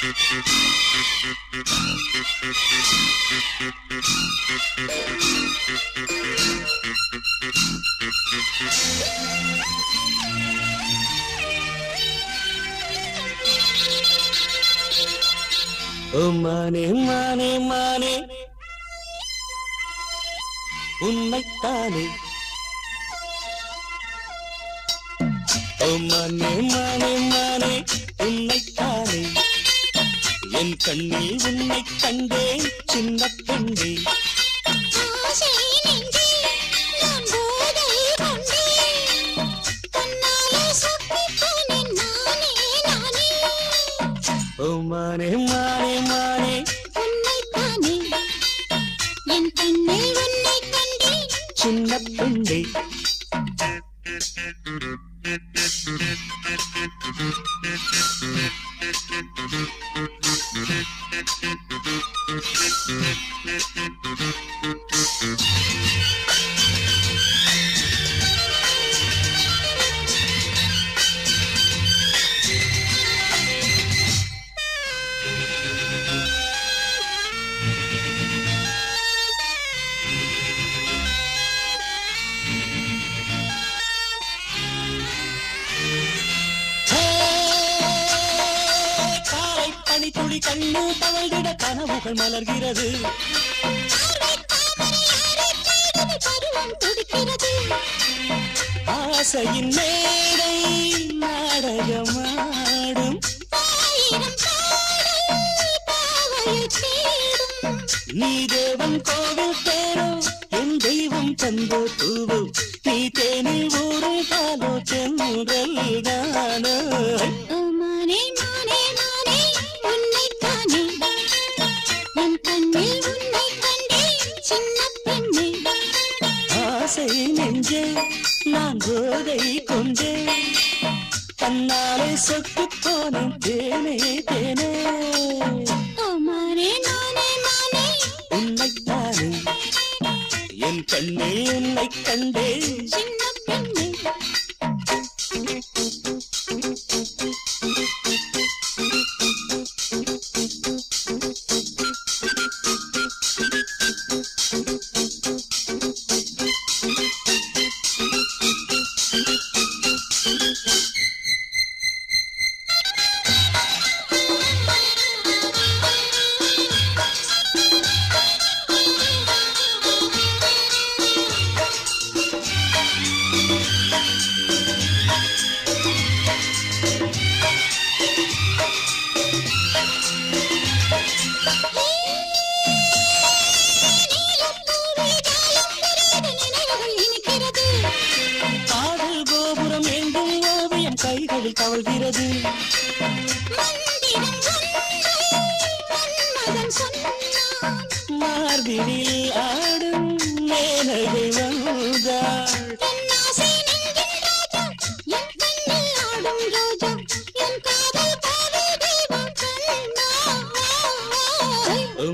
ஓ மானே மானே மானே. உன்னைத்தானே. ஓ மானே மானே. என் கண்ணில் உன்னை கண்டேன் சின்ன பெண்ணே. ஓ மானே மானே மானே. உன்னைத்தானே, என் கண்ணில் உன்னைக் கண்டேன். சின்ன பெண்ணே. Thank you. பனி துளி கண்ணு தவழ்ந்திட கனவுகள் மலர்கிறது. ஆசையின் மேடை நாடகமாடும். நீ தேவன் கோவில் தேரோ என் தெய்வம் தந்த தூவோ நீ தேனில் போதை கொண்டே. தன்னாலே சொத்து போனேன் தேனே தேனே. உன்னைத்தானே. என் கண்ணில் உன்னை கண்டேன் காதல் காதல் தெய்வம் கண்ணாய்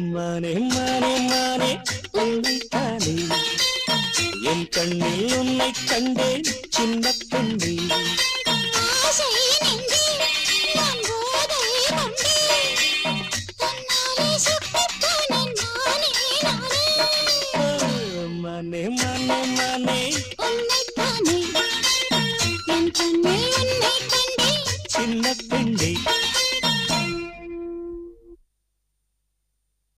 மானே மானே மானே உன்னைத்தானே என் கண்ணில் உன்னை கண்டேன் சின்ன பெண்ணே. உன்னைத்தானே என் கண்ணில்